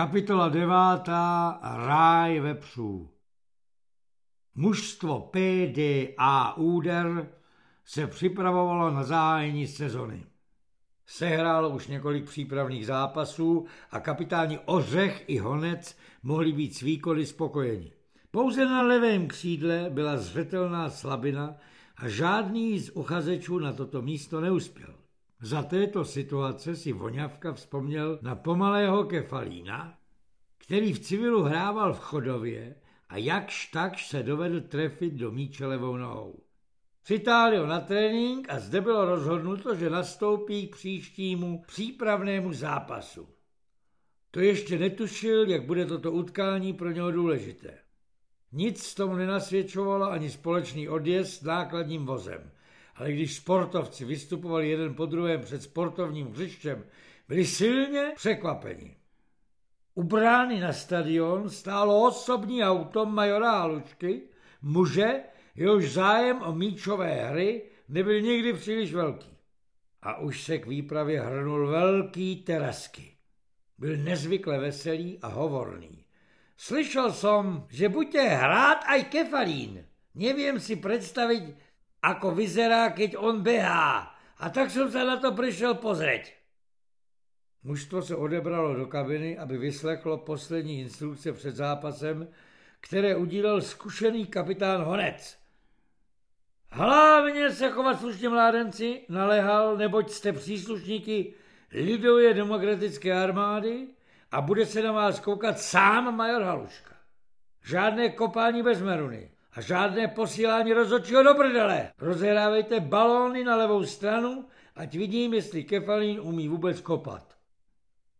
Kapitola devátá Ráj vepřů Mužstvo PDA Úder se připravovalo na zájení sezony. Sehrálo už několik přípravných zápasů a kapitáni Ořech i Honec mohli být s výkony spokojeni. Pouze na levém křídle byla zřetelná slabina a žádný z uchazečů na toto místo neuspěl. Za této situace si Voňavka vzpomněl na pomalého Kefalína, který v civilu hrával v chodově a jakž takž se dovedl trefit do míče levou nohou. Přitáhli ho na trénink a zde bylo rozhodnuto, že nastoupí k příštímu přípravnému zápasu. To ještě netušil, jak bude toto utkání pro něho důležité. Nic tomu nenasvědčovalo ani společný odjezd s nákladním vozem. Ale když sportovci vystupovali jeden po druhém před sportovním hřištěm, byli silně překvapeni. U brány na stadion stálo osobní auto majora Halučky, muže, jehož zájem o míčové hry nebyl nikdy příliš velký. A už se k výpravě hrnul velký terasky. Byl nezvykle veselý a hovorný. Slyšel jsem, že buďte hrát aj kefalín. Nevím si představit, ako vyzerá, keď on behá. A tak jsem se na to přišel pozrieť. Mužstvo se odebralo do kabiny, aby vyslechlo poslední instrukce před zápasem, které udílel zkušený kapitán Honec. Hlavně se chovat slušně mládenci, naléhal, neboť jste příslušníky lidově demokratické armády a bude se na vás koukat sám major Haluška. Žádné kopání bez meruny a žádné posílání rozhodčího do prdele. Rozehrávejte balóny na levou stranu, ať vidím, jestli Kefalín umí vůbec kopat.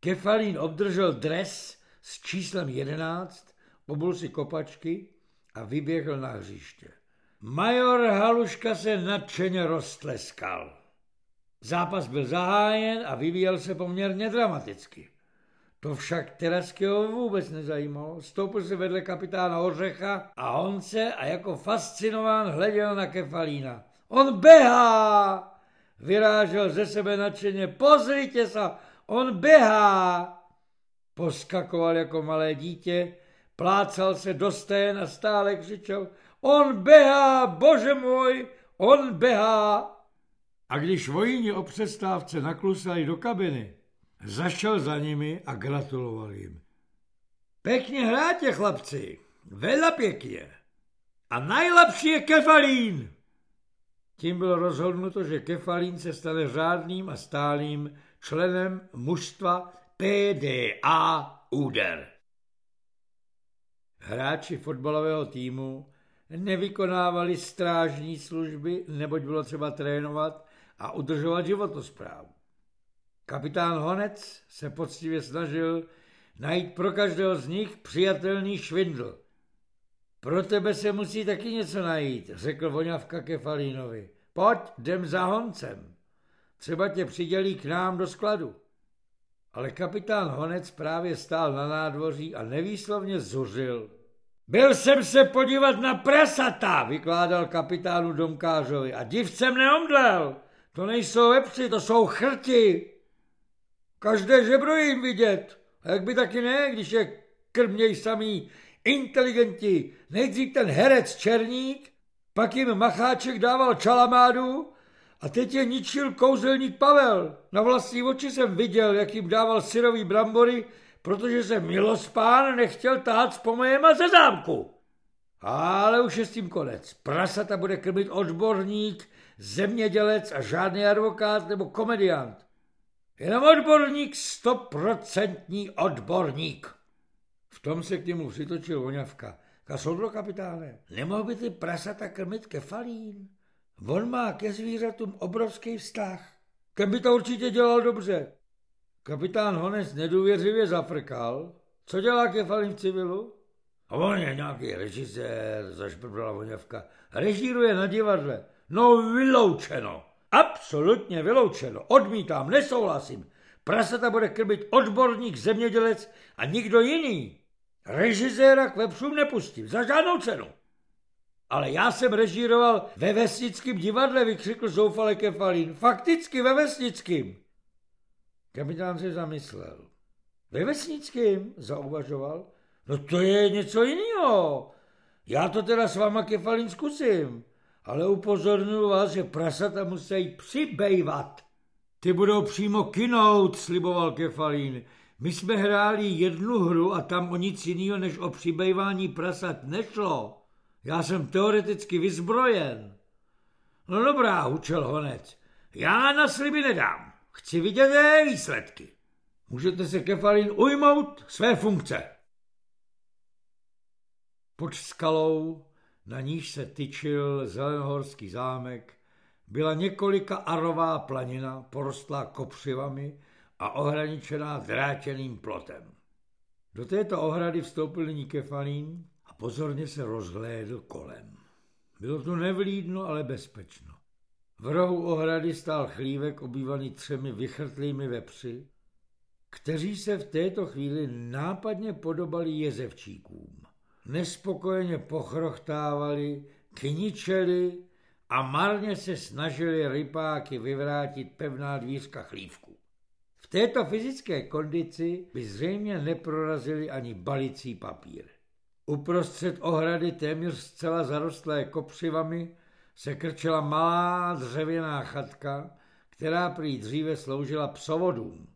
Kefalín obdržel dres s číslem 11, obul si kopačky a vyběhl na hřiště. Major Haluška se nadšeně roztleskal. Zápas byl zahájen a vyvíjel se poměrně dramaticky. To však Teraskyho vůbec nezajímalo. Stoupil se vedle kapitána Ořecha a on se a jako fascinován hleděl na Kefalína. On běhá! Vyrážel ze sebe nadšeně. Pozrite se, on běhá! Poskakoval jako malé dítě, plácal se do stén a stále křičel. On běhá, bože můj, on běhá! A když vojíni o přestávce naklusali do kabiny, zašel za nimi a gratuloval jim. Pěkně hráte, chlapci, vela pěkně. A nejlepší je Kefalín. Tím bylo rozhodnuto, že Kefalín se stane řádným a stálým členem mužstva PDA Úder. Hráči fotbalového týmu nevykonávali strážní služby, neboť bylo třeba trénovat a udržovat životosprávu. Kapitán Honec se poctivě snažil najít pro každého z nich přijatelný švindl. Pro tebe se musí taky něco najít, řekl voňavka Kefalínovi. Pojď, jdem za Honcem. Třeba tě přidělí k nám do skladu. Ale kapitán Honec právě stál na nádvoří a nevýslovně zuřil. Byl jsem se podívat na prasata, vykládal kapitánu Domkářovi a div jsem neomdlel. To nejsou vepři, to jsou chrti. Každé žebro jim vidět. A jak by taky ne, když je krměj samý inteligenti. Nejdřív ten herec Černík, pak jim Macháček dával čalamádu a teď je ničil kouzelník Pavel. Na vlastní oči jsem viděl, jak jim dával syrový brambory, protože se milospán nechtěl tát z pomojema ze zámku. Ale už je s tím konec. Prasata bude krmit odborník, zemědělec a žádný advokát nebo komediant. Jenom odborník, stoprocentní odborník. V tom se k němu přitočil voňavka. Kasodro, kapitáne, nemohl by ty prasata krmit kefalín? On má ke zvířatům obrovský vztah. Kem by to určitě dělal dobře. Kapitán Honec nedůvěřivě zafrkal. Co dělá kefalín v civilu? A on je nějaký režisér, zašprbrala voňavka. Režíruje na divadle. No vyloučeno. Absolutně vyloučeno. Odmítám, nesouhlasím. Prasata bude krmit odborník, zemědělec a nikdo jiný. Režiséra k vepřům nepustím, za žádnou cenu. Ale já jsem režíroval ve vesnickém divadle, vykřikl zoufale Kefalín. Fakticky ve vesnickém. Kapitán se zamyslel. Ve vesnickým, zauvažoval. No to je něco jiného. Já to teda s váma kefalín zkusím, ale upozorňuji vás, že prasata musí přibejvat. Ty budou přímo kinout, sliboval kefalín. My jsme hráli jednu hru a tam o nic jiného než o přibývání prasat nešlo. Já jsem teoreticky vyzbrojen. No dobrá, hučel honec. Já na sliby nedám. Chci vidět výsledky. Můžete se kefalin ujmout své funkce. Pod skalou, na níž se tyčil zelenohorský zámek, byla několika arová planina porostlá kopřivami a ohraničená drátěným plotem. Do této ohrady vstoupil nyní Kefalín a pozorně se rozhlédl kolem. Bylo tu nevlídno, ale bezpečno. V rohu ohrady stál chlívek obývaný třemi vychrtlými vepři, kteří se v této chvíli nápadně podobali jezevčíkům. Nespokojeně pochrochtávali, kničeli a marně se snažili rypáky vyvrátit pevná dvířka chlívku. V této fyzické kondici by zřejmě neprorazili ani balicí papír. Uprostřed ohrady téměř zcela zarostlé kopřivami se krčela malá dřevěná chatka, která prý dříve sloužila psovodům.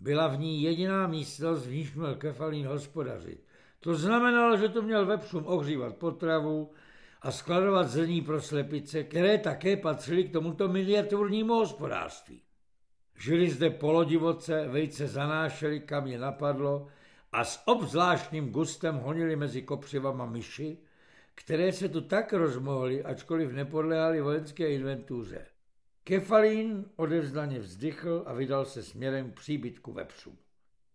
Byla v ní jediná místnost, v níž měl kefalín hospodařit. To znamenalo, že to měl vepřům ohřívat potravu a skladovat zrní pro slepice, které také patřily k tomuto miniaturnímu hospodářství. Žili zde polodivoce, vejce zanášeli, kam je napadlo a s obzvláštním gustem honili mezi kopřivama myši, které se tu tak rozmohly, ačkoliv nepodléhali vojenské inventuře. Kefalín odevzdaně vzdychl a vydal se směrem k příbytku vepřů.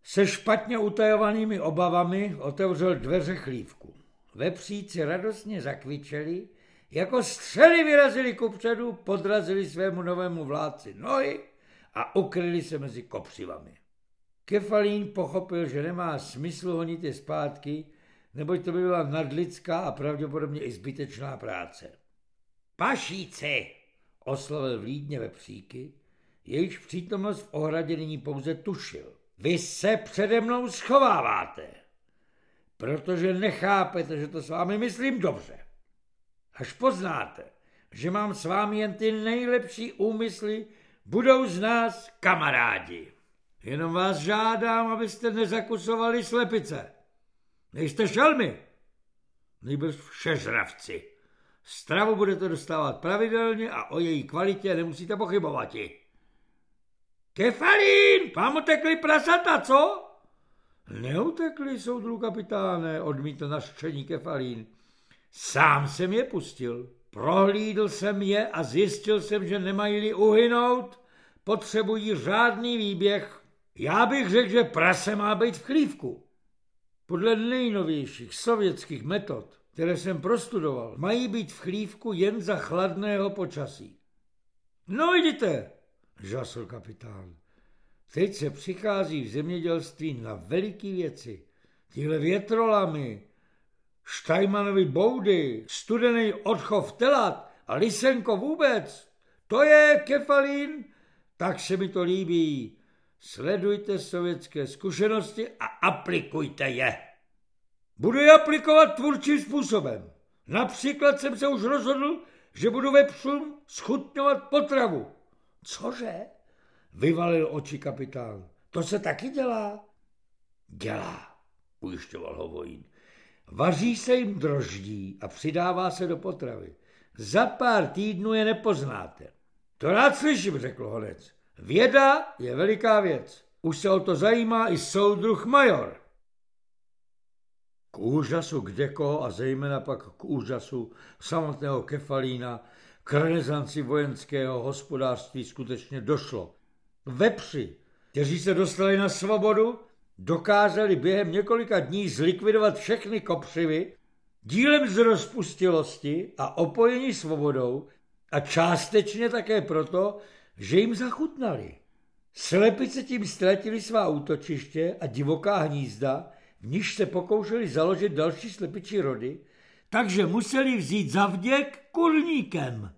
Se špatně utajovanými obavami otevřel dveře chlívku. Vepříci radostně zakvičeli, jako střely vyrazili kupředu, podrazili svému novému vládci nohy a ukryli se mezi kopřivami. Kefalín pochopil, že nemá smysl honit je zpátky, neboť to by byla nadlidská a pravděpodobně i zbytečná práce. Pašíci, oslovil vlídně vepříky, jejichž přítomnost v ohradě nyní pouze tušil. Vy se přede mnou schováváte, protože nechápete, že to s vámi myslím dobře. Až poznáte, že mám s vámi jen ty nejlepší úmysly, budou z nás kamarádi. Jenom vás žádám, abyste nezakusovali slepice. Nejste šelmy, nejbrž všežravci. Stravu budete dostávat pravidelně a o její kvalitě nemusíte pochybovat. Kefalín, vám utekli prasata, co? Neutekli, soudru kapitáne, odmítl naštření Kefalín. Sám jsem je pustil. Prohlídl jsem je a zjistil jsem, že nemají-li uhynout, potřebují řádný výběh. Já bych řekl, že prase má být v chlívku. Podle nejnovějších sovětských metod, které jsem prostudoval, mají být v chlívku jen za chladného počasí. No vidíte, žasl kapitán. Teď se přichází v zemědělství na veliký věci. Tyhle větrolamy, Štajmanovi boudy, studený odchov telat a lisenko vůbec. To je kefalín, tak se mi to líbí. Sledujte sovětské zkušenosti a aplikujte je. Budu je aplikovat tvůrčím způsobem. Například jsem se už rozhodl, že budu vepřům schutňovat potravu. Cože? Vyvalil oči kapitán. To se taky dělá? Dělá, ujišťoval ho vojín. Vaří se jim droždí a přidává se do potravy. Za pár týdnů je nepoznáte. To rád slyším, řekl honec. Věda je veliká věc. Už se o to zajímá i soudruh major. K úžasu kdekoho a zejména pak k úžasu samotného Kefalína k renesanci vojenského hospodářství skutečně došlo. Vepři, kteří se dostali na svobodu, dokázali během několika dní zlikvidovat všechny kopřivy dílem z rozpustilosti a opojení svobodou a částečně také proto, že jim zachutnali. Slepice tím ztratili svá útočiště a divoká hnízda, v níž se pokoušeli založit další slepičí rody, takže museli vzít zavděk kurníkem.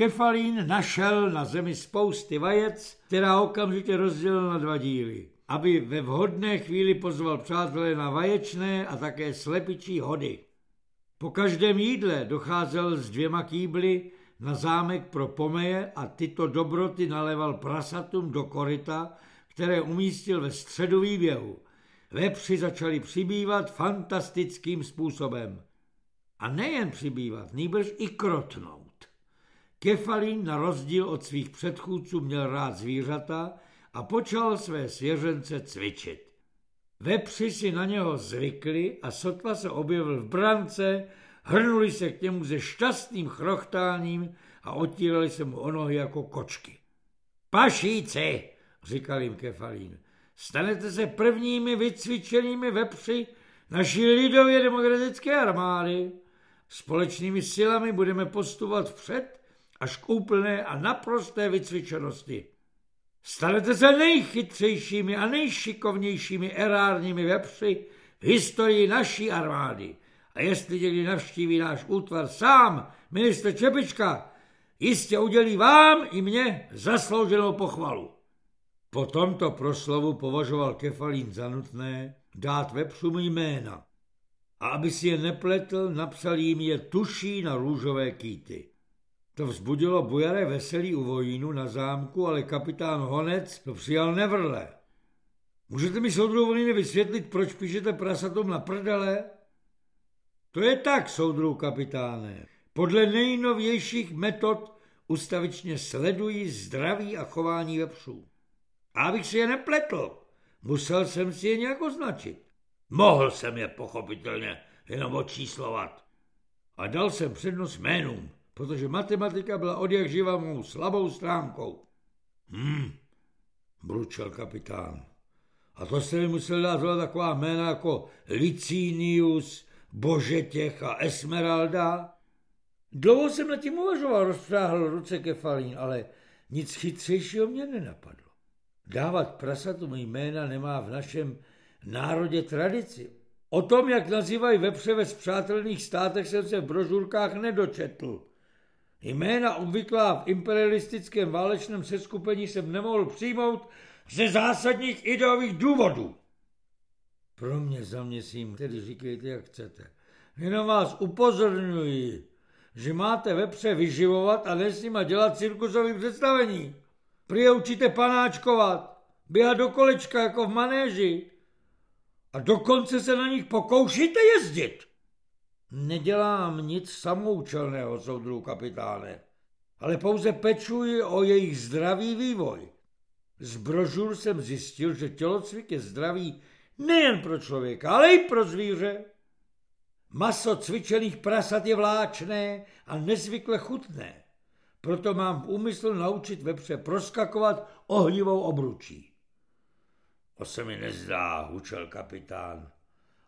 Kefalín našel na zemi spousty vajec, která okamžitě rozdělil na dva díly. aby ve vhodné chvíli pozval přátelé na vaječné a také slepičí hody. Po každém jídle docházel s dvěma kýbly na zámek pro pomeje a tyto dobroty naleval prasatům do koryta, které umístil ve středu výběhu. Vepři začali přibývat fantastickým způsobem. A nejen přibývat, nýbrž i krotnout. Kefalín na rozdíl od svých předchůdců měl rád zvířata a počal své svěřence cvičit. Vepři si na něho zvykli a sotva se objevil v brance, hrnuli se k němu se šťastným chrochtáním a otírali se mu o nohy jako kočky. Pašíci, říkal jim Kefalín, stanete se prvními vycvičenými vepři naší lidově demokratické armády. Společnými silami budeme postupovat vpřed až k úplné a naprosté vycvičenosti. Stanete se nejchytřejšími a nejšikovnějšími erárními vepři v historii naší armády. A jestli někdy navštíví náš útvar sám, ministr Čepička, jistě udělí vám i mně zaslouženou pochvalu. Po tomto proslovu považoval Kefalín za nutné dát vepřům jména a aby si je nepletl, napsal jim je tuší na růžové kýty. To vzbudilo bujaré veselí u vojínu na zámku, ale kapitán Honec to přijal nevrle. Můžete mi soudru Volíny vysvětlit, proč píšete prasatům na prdele? To je tak, soudru kapitáne. Podle nejnovějších metod ustavičně sledují zdraví a chování vepřů. A abych si je nepletl, musel jsem si je nějak označit. Mohl jsem je pochopitelně jenom očíslovat. A dal jsem přednost jménům protože matematika byla od jak živa mou slabou stránkou. Hm, bručel kapitán. A to se mi musel dát taková jména jako Licinius, Božetěch a Esmeralda. Dlouho jsem nad tím uvažoval, rozpráhl ruce kefalín, ale nic chytřejšího mě nenapadlo. Dávat prasatům jména nemá v našem národě tradici. O tom, jak nazývají vepře ve spřátelných státech, jsem se v brožurkách nedočetl. Jména obvyklá v imperialistickém válečném seskupení jsem nemohl přijmout ze zásadních ideových důvodů. Pro mě za mě si jim tedy říkejte, jak chcete. Jenom vás upozorňuji, že máte vepře vyživovat a ne s dělat cirkusový představení. Prý panáčkovat, běhat do kolečka jako v manéži a dokonce se na nich pokoušíte jezdit. Nedělám nic samoučelného, soudru kapitáne, ale pouze pečuji o jejich zdravý vývoj. Z brožur jsem zjistil, že tělocvik je zdravý nejen pro člověka, ale i pro zvíře. Maso cvičených prasat je vláčné a nezvykle chutné. Proto mám v úmyslu naučit vepře proskakovat ohnivou obručí. To se mi nezdá, hučel kapitán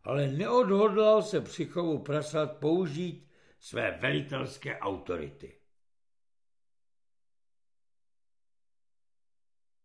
ale neodhodlal se při chovu prasat použít své velitelské autority.